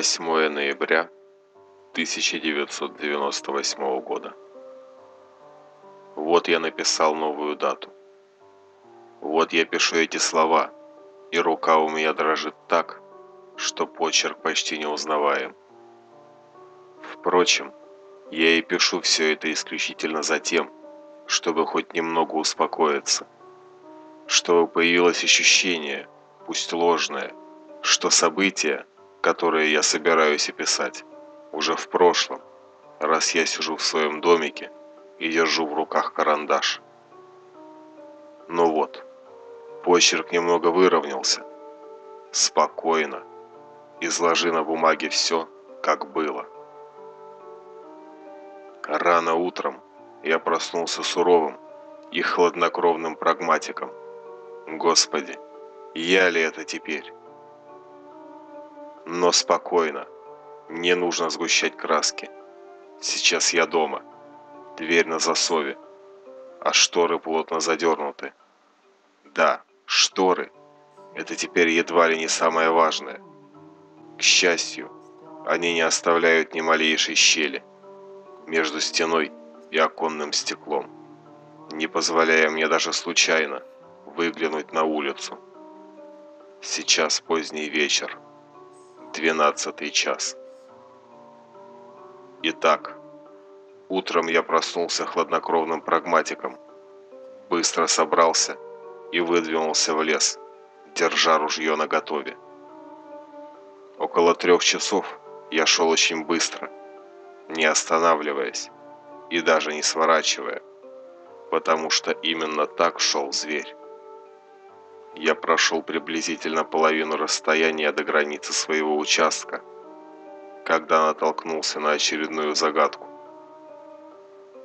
8 ноября 1998 года. Вот я написал новую дату. Вот я пишу эти слова, и рука у меня дрожит так, что почерк почти не узнаваем. Впрочем, я и пишу все это исключительно за тем, чтобы хоть немного успокоиться, чтобы появилось ощущение, пусть ложное, что события, которые я собираюсь описать, уже в прошлом, раз я сижу в своем домике и держу в руках карандаш. Ну вот, почерк немного выровнялся. Спокойно. Изложи на бумаге все, как было. Рано утром я проснулся суровым и хладнокровным прагматиком. Господи, я ли это теперь? Но спокойно. Не нужно сгущать краски. Сейчас я дома. Дверь на засове. А шторы плотно задернуты. Да, шторы. Это теперь едва ли не самое важное. К счастью, они не оставляют ни малейшей щели между стеной и оконным стеклом, не позволяя мне даже случайно выглянуть на улицу. Сейчас поздний вечер. Двенадцатый час. Итак, утром я проснулся хладнокровным прагматиком, быстро собрался и выдвинулся в лес, держа ружье наготове. Около трех часов я шел очень быстро, не останавливаясь и даже не сворачивая, потому что именно так шел зверь я прошел приблизительно половину расстояния до границы своего участка, когда натолкнулся на очередную загадку.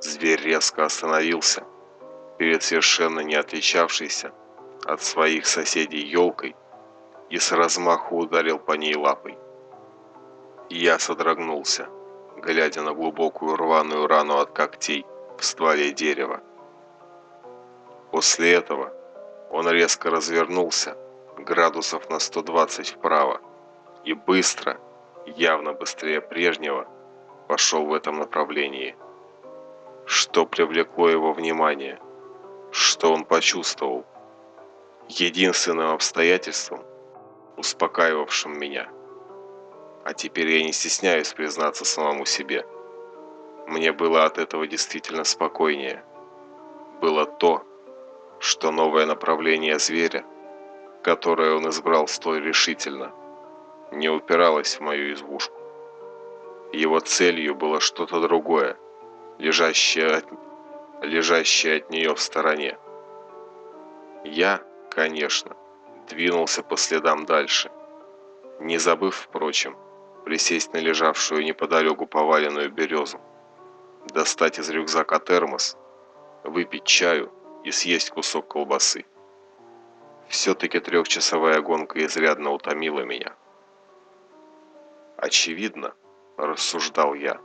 Зверь резко остановился перед совершенно не отличавшейся от своих соседей елкой и с размаху ударил по ней лапой. Я содрогнулся, глядя на глубокую рваную рану от когтей в стволе дерева. После этого он резко развернулся, градусов на 120 вправо, и быстро, явно быстрее прежнего, пошел в этом направлении. Что привлекло его внимание? Что он почувствовал? Единственным обстоятельством, успокаивавшим меня. А теперь я не стесняюсь признаться самому себе. Мне было от этого действительно спокойнее. Было то, что новое направление зверя, которое он избрал столь решительно, не упиралось в мою избушку. Его целью было что-то другое, лежащее от, лежащее от нее в стороне. Я, конечно, двинулся по следам дальше, не забыв, впрочем, присесть на лежавшую неподалеку поваленную березу, достать из рюкзака термос, выпить чаю и съесть кусок колбасы. Все-таки трехчасовая гонка изрядно утомила меня. Очевидно, рассуждал я,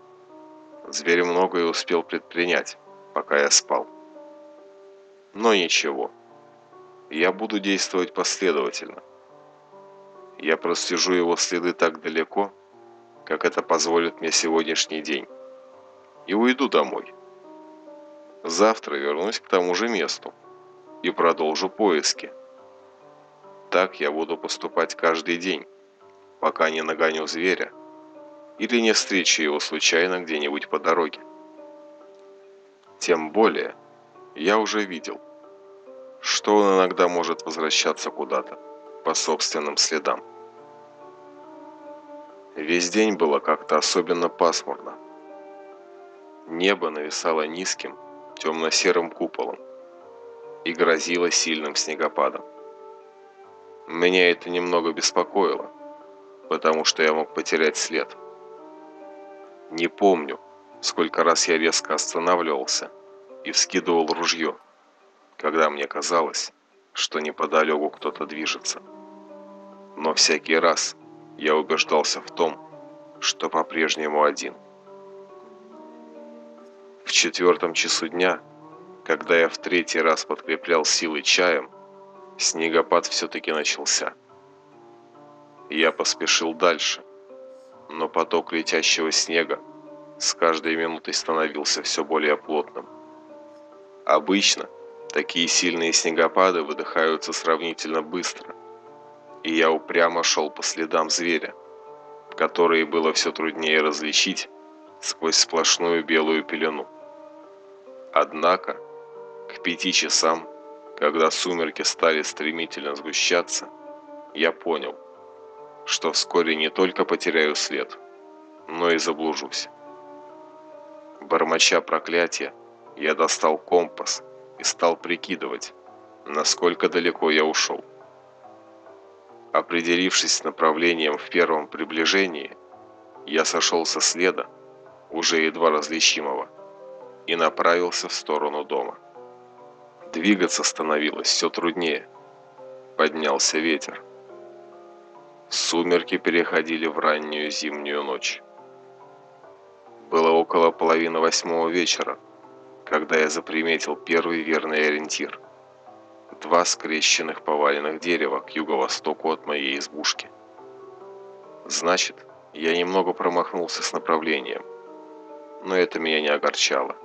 зверь многое успел предпринять, пока я спал. Но ничего, я буду действовать последовательно. Я прослежу его следы так далеко, как это позволит мне сегодняшний день, и уйду домой. Завтра вернусь к тому же месту и продолжу поиски. Так я буду поступать каждый день, пока не нагоню зверя или не встречу его случайно где-нибудь по дороге. Тем более, я уже видел, что он иногда может возвращаться куда-то по собственным следам. Весь день было как-то особенно пасмурно. Небо нависало низким, темно-серым куполом и грозило сильным снегопадом. Меня это немного беспокоило, потому что я мог потерять след. Не помню, сколько раз я резко останавливался и вскидывал ружье, когда мне казалось, что неподалеку кто-то движется. Но всякий раз я убеждался в том, что по-прежнему один – в четвертом часу дня, когда я в третий раз подкреплял силы чаем, снегопад все-таки начался. Я поспешил дальше, но поток летящего снега с каждой минутой становился все более плотным. Обычно такие сильные снегопады выдыхаются сравнительно быстро, и я упрямо шел по следам зверя, которые было все труднее различить сквозь сплошную белую пелену. Однако, к пяти часам, когда сумерки стали стремительно сгущаться, я понял, что вскоре не только потеряю след, но и заблужусь. Бормоча проклятия, я достал компас и стал прикидывать, насколько далеко я ушел. Определившись с направлением в первом приближении, я сошел со следа, уже едва различимого, и направился в сторону дома. Двигаться становилось все труднее. Поднялся ветер. Сумерки переходили в раннюю зимнюю ночь. Было около половины восьмого вечера, когда я заприметил первый верный ориентир. Два скрещенных поваленных дерева к юго-востоку от моей избушки. Значит, я немного промахнулся с направлением, но это меня не огорчало.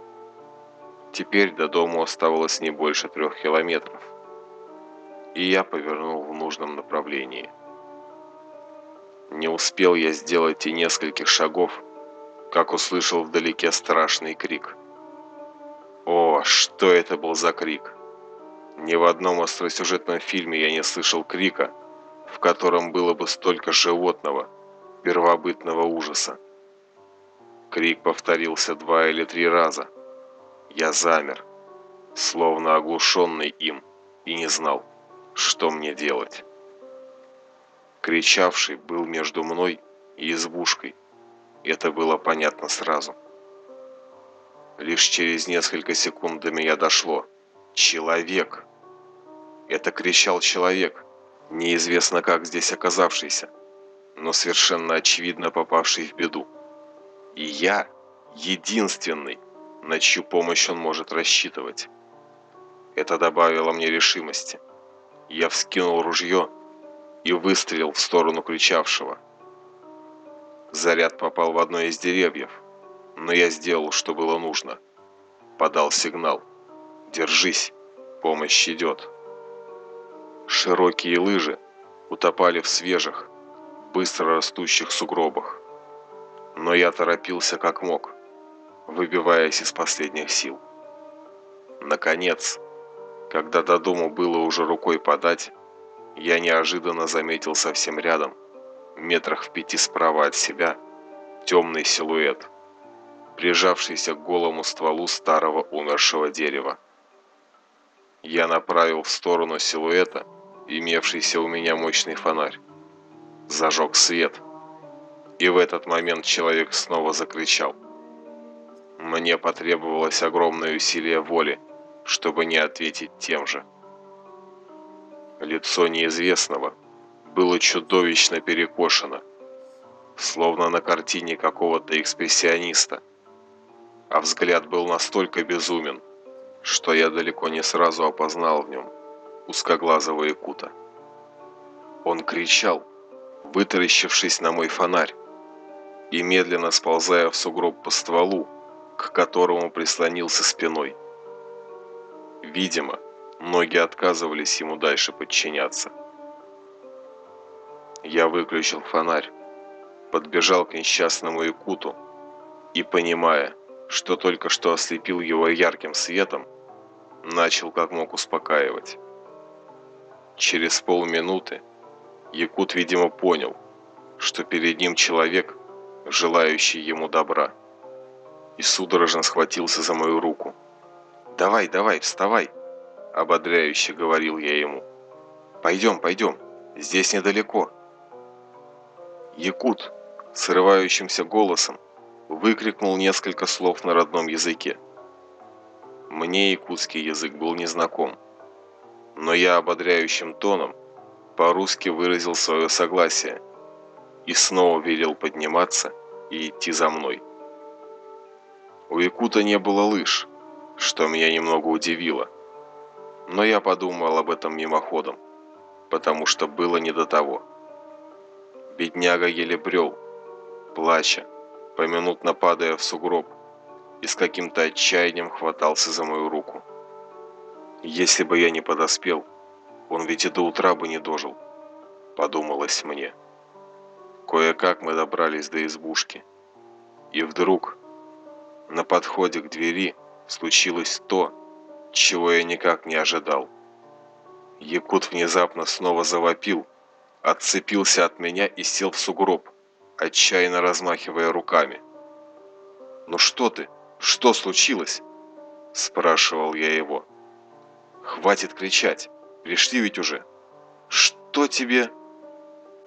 Теперь до дома оставалось не больше трех километров, и я повернул в нужном направлении. Не успел я сделать и нескольких шагов, как услышал вдалеке страшный крик. О, что это был за крик! Ни в одном остросюжетном фильме я не слышал крика, в котором было бы столько животного, первобытного ужаса. Крик повторился два или три раза. Я замер, словно оглушенный им, и не знал, что мне делать. Кричавший был между мной и избушкой. Это было понятно сразу. Лишь через несколько секунд до меня дошло. Человек! Это кричал человек, неизвестно как здесь оказавшийся, но совершенно очевидно попавший в беду. И я единственный, на чью помощь он может рассчитывать. Это добавило мне решимости. Я вскинул ружье и выстрелил в сторону кричавшего. Заряд попал в одно из деревьев, но я сделал, что было нужно. Подал сигнал. «Держись, помощь идет». Широкие лыжи утопали в свежих, быстро растущих сугробах. Но я торопился как мог, выбиваясь из последних сил. Наконец, когда до дома было уже рукой подать, я неожиданно заметил совсем рядом, метрах в пяти справа от себя, темный силуэт, прижавшийся к голому стволу старого умершего дерева. Я направил в сторону силуэта имевшийся у меня мощный фонарь. Зажег свет. И в этот момент человек снова закричал. Мне потребовалось огромное усилие воли, чтобы не ответить тем же. Лицо неизвестного было чудовищно перекошено, словно на картине какого-то экспрессиониста. А взгляд был настолько безумен, что я далеко не сразу опознал в нем узкоглазого якута. Он кричал, вытаращившись на мой фонарь, и медленно сползая в сугроб по стволу, к которому прислонился спиной. Видимо, Ноги отказывались ему дальше подчиняться. Я выключил фонарь, подбежал к несчастному Якуту и, понимая, что только что ослепил его ярким светом, начал как мог успокаивать. Через полминуты Якут, видимо, понял, что перед ним человек, желающий ему добра, и судорожно схватился за мою руку. «Давай, давай, вставай!» ободряюще говорил я ему. Пойдем, пойдем, здесь недалеко. Якут срывающимся голосом выкрикнул несколько слов на родном языке. Мне якутский язык был незнаком, но я ободряющим тоном по-русски выразил свое согласие и снова велел подниматься и идти за мной. У Якута не было лыж, что меня немного удивило – но я подумал об этом мимоходом, потому что было не до того. Бедняга еле брел, плача, поминутно падая в сугроб, и с каким-то отчаянием хватался за мою руку. Если бы я не подоспел, он ведь и до утра бы не дожил, подумалось мне. Кое-как мы добрались до избушки. И вдруг на подходе к двери случилось то, чего я никак не ожидал. Якут внезапно снова завопил, отцепился от меня и сел в сугроб, отчаянно размахивая руками. «Ну что ты? Что случилось?» – спрашивал я его. «Хватит кричать, пришли ведь уже. Что тебе?»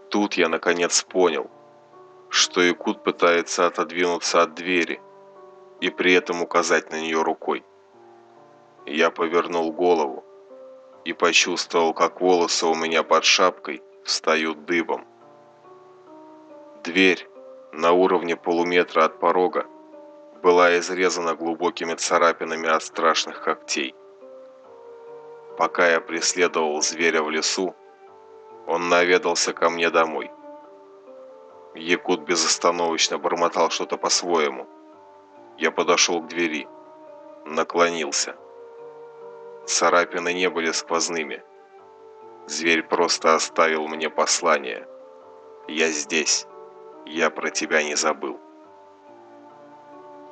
Тут я наконец понял, что Якут пытается отодвинуться от двери и при этом указать на нее рукой. Я повернул голову и почувствовал, как волосы у меня под шапкой встают дыбом. Дверь на уровне полуметра от порога была изрезана глубокими царапинами от страшных когтей. Пока я преследовал зверя в лесу, он наведался ко мне домой. Якут безостановочно бормотал что-то по-своему. Я подошел к двери, наклонился – Царапины не были сквозными. Зверь просто оставил мне послание. Я здесь. Я про тебя не забыл.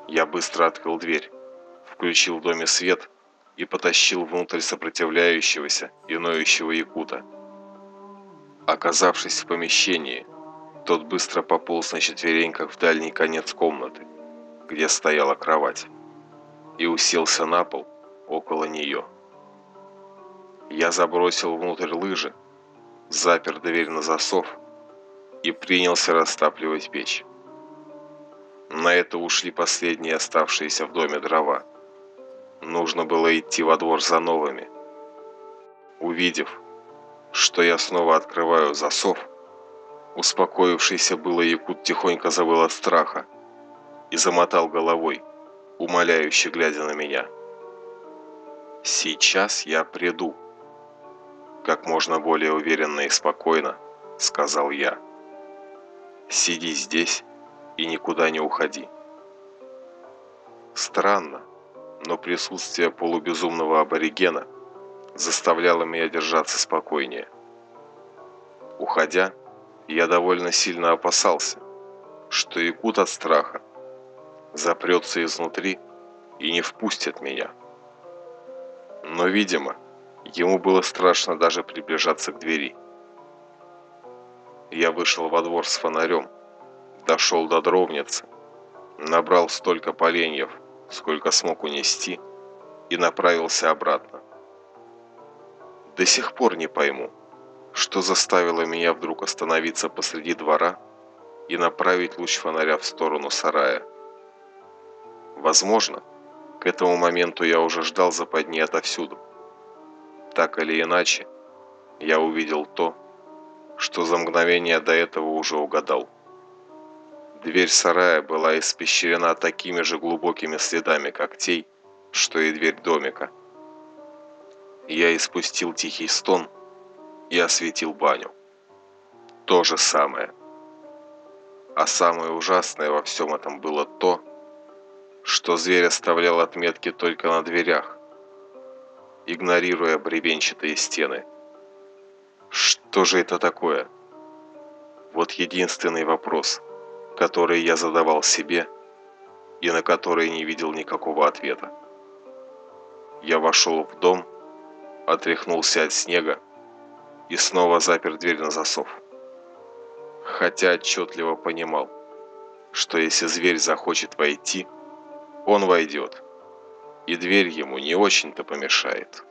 Я быстро открыл дверь, включил в доме свет и потащил внутрь сопротивляющегося и ноющего якута. Оказавшись в помещении, тот быстро пополз на четвереньках в дальний конец комнаты, где стояла кровать, и уселся на пол около нее. Я забросил внутрь лыжи, запер дверь на засов и принялся растапливать печь. На это ушли последние оставшиеся в доме дрова. Нужно было идти во двор за новыми. Увидев, что я снова открываю засов, успокоившийся было Якут тихонько завыл от страха и замотал головой, умоляюще глядя на меня. «Сейчас я приду», как можно более уверенно и спокойно, сказал я. Сиди здесь и никуда не уходи. Странно, но присутствие полубезумного аборигена заставляло меня держаться спокойнее. Уходя, я довольно сильно опасался, что якут от страха запрется изнутри и не впустит меня. Но, видимо, Ему было страшно даже приближаться к двери. Я вышел во двор с фонарем, дошел до дровницы, набрал столько поленьев, сколько смог унести, и направился обратно. До сих пор не пойму, что заставило меня вдруг остановиться посреди двора и направить луч фонаря в сторону сарая. Возможно, к этому моменту я уже ждал западни отовсюду. Так или иначе, я увидел то, что за мгновение до этого уже угадал. Дверь сарая была испещрена такими же глубокими следами когтей, что и дверь домика. Я испустил тихий стон и осветил баню. То же самое. А самое ужасное во всем этом было то, что зверь оставлял отметки только на дверях, игнорируя бревенчатые стены. Что же это такое? Вот единственный вопрос, который я задавал себе и на который не видел никакого ответа. Я вошел в дом, отряхнулся от снега и снова запер дверь на засов. Хотя отчетливо понимал, что если зверь захочет войти, он войдет и дверь ему не очень-то помешает.